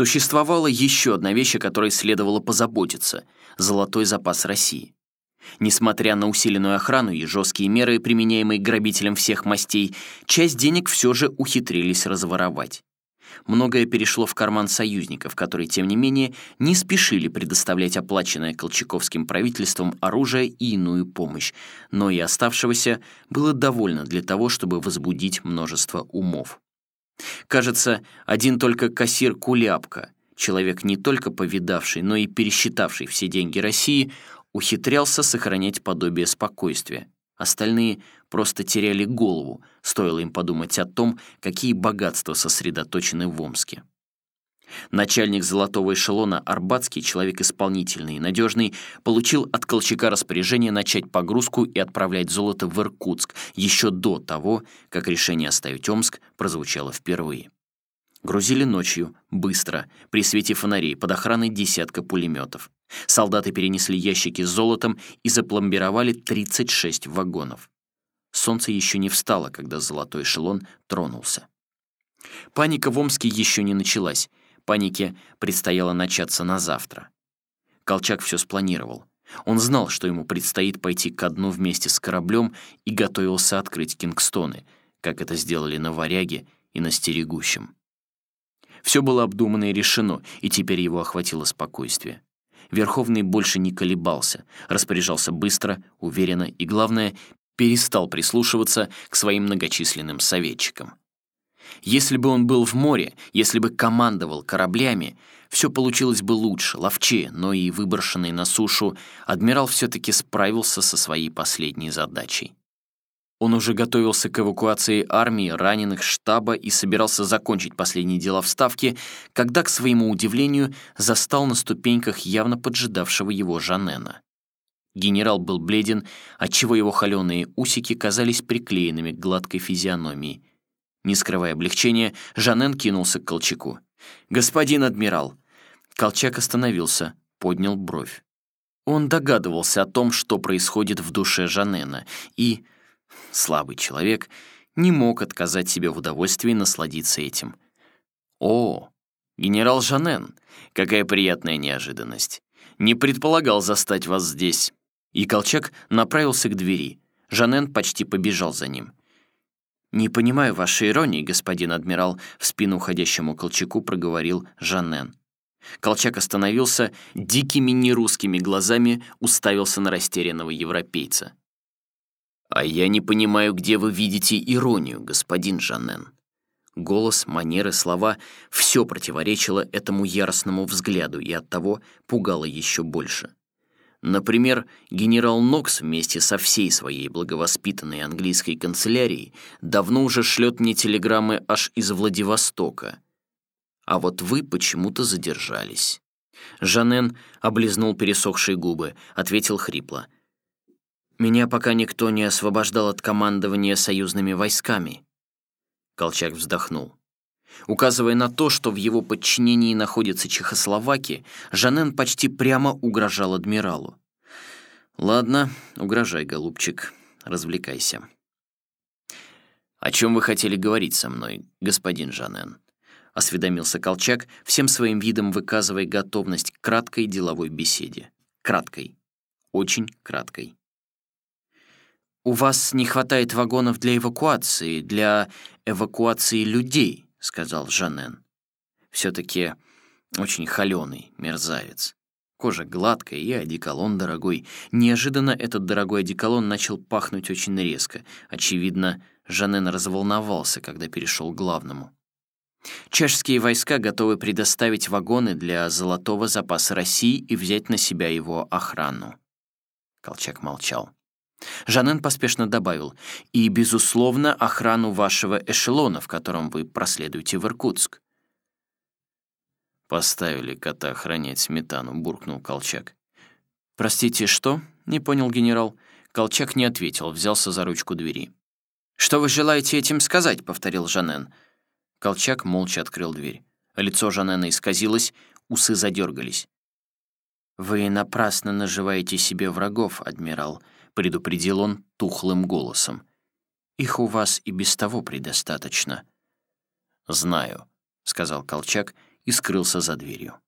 Существовала еще одна вещь, о которой следовало позаботиться — золотой запас России. Несмотря на усиленную охрану и жесткие меры, применяемые грабителям всех мастей, часть денег все же ухитрились разворовать. Многое перешло в карман союзников, которые, тем не менее, не спешили предоставлять оплаченное Колчаковским правительством оружие и иную помощь, но и оставшегося было довольно для того, чтобы возбудить множество умов. Кажется, один только кассир Куляпка, человек не только повидавший, но и пересчитавший все деньги России, ухитрялся сохранять подобие спокойствия. Остальные просто теряли голову, стоило им подумать о том, какие богатства сосредоточены в Омске. Начальник золотого эшелона Арбатский, человек исполнительный и надежный, получил от Колчака распоряжение начать погрузку и отправлять золото в Иркутск еще до того, как решение оставить Омск прозвучало впервые. Грузили ночью, быстро, при свете фонарей, под охраной десятка пулеметов. Солдаты перенесли ящики с золотом и запломбировали 36 вагонов. Солнце еще не встало, когда золотой эшелон тронулся. Паника в Омске еще не началась. Панике предстояло начаться на завтра. Колчак все спланировал. Он знал, что ему предстоит пойти ко дну вместе с кораблем и готовился открыть Кингстоны, как это сделали на Варяге и на Стерегущем. Все было обдумано и решено, и теперь его охватило спокойствие. Верховный больше не колебался, распоряжался быстро, уверенно и, главное, перестал прислушиваться к своим многочисленным советчикам. Если бы он был в море, если бы командовал кораблями, все получилось бы лучше, ловчее, но и выброшенный на сушу, адмирал все-таки справился со своей последней задачей. Он уже готовился к эвакуации армии, раненых, штаба и собирался закончить последние дела в Ставке, когда, к своему удивлению, застал на ступеньках явно поджидавшего его Жанена. Генерал был бледен, отчего его холеные усики казались приклеенными к гладкой физиономии. Не скрывая облегчения, Жанен кинулся к Колчаку. «Господин адмирал!» Колчак остановился, поднял бровь. Он догадывался о том, что происходит в душе Жанена, и слабый человек, не мог отказать себе в удовольствии насладиться этим. «О, генерал Жанен, какая приятная неожиданность! Не предполагал застать вас здесь!» И Колчак направился к двери. Жанен почти побежал за ним. «Не понимаю вашей иронии, господин адмирал», — в спину уходящему Колчаку проговорил Жанен. Колчак остановился, дикими нерусскими глазами уставился на растерянного европейца. «А я не понимаю, где вы видите иронию, господин Жаннен». Голос, манеры, слова — все противоречило этому яростному взгляду и оттого пугало еще больше. Например, генерал Нокс вместе со всей своей благовоспитанной английской канцелярией давно уже шлет мне телеграммы аж из Владивостока. А вот вы почему-то задержались. Жанен облизнул пересохшие губы, ответил хрипло — меня пока никто не освобождал от командования союзными войсками. Колчак вздохнул. Указывая на то, что в его подчинении находится Чехословакия, Жанен почти прямо угрожал адмиралу. «Ладно, угрожай, голубчик, развлекайся». «О чем вы хотели говорить со мной, господин Жанен?» — осведомился Колчак, всем своим видом выказывая готовность к краткой деловой беседе. Краткой. Очень краткой. «У вас не хватает вагонов для эвакуации, для эвакуации людей», — сказал Жанен. «Все-таки очень холеный мерзавец. Кожа гладкая и одеколон дорогой. Неожиданно этот дорогой одеколон начал пахнуть очень резко. Очевидно, Жанен разволновался, когда перешел к главному. Чешские войска готовы предоставить вагоны для золотого запаса России и взять на себя его охрану. Колчак молчал. Жанен поспешно добавил, «И, безусловно, охрану вашего эшелона, в котором вы проследуете в Иркутск». «Поставили кота охранять сметану», — буркнул Колчак. «Простите, что?» — не понял генерал. Колчак не ответил, взялся за ручку двери. «Что вы желаете этим сказать?» — повторил Жанен. Колчак молча открыл дверь. Лицо Жанена исказилось, усы задергались. «Вы напрасно наживаете себе врагов, адмирал», — предупредил он тухлым голосом. «Их у вас и без того предостаточно». «Знаю», — сказал Колчак и скрылся за дверью.